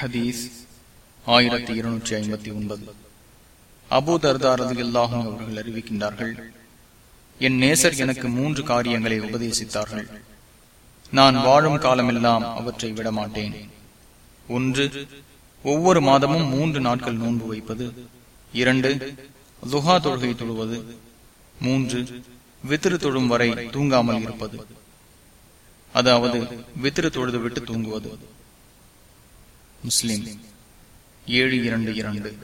ஹதீஸ் ஆயிரத்தி இருநூற்றி ஐம்பத்தி ஒன்பது. அபு தர்தாரது எல்லாகும் அவர்கள் அறிவிக்கின்றார்கள் என் நேசர் எனக்கு மூன்று காரியங்களை உபதேசித்தார்கள். நான் வாழும் காலமெல்லாம் அவற்றை விடமாட்டேன். ஒன்று ஒவ்வொரு மாதமும் மூன்று நாட்கள் நோன்பு வைப்பது. இரண்டு துஹா தொழுகை தொழுவது. மூன்று வித்திரு தொழும் வரை தூங்காமல் இருப்பது. அதாவது வித்திரு தொழுது விட்டு தூங்குவது. முஸ்லிம். ஏழு இரண்டு இரண்டு.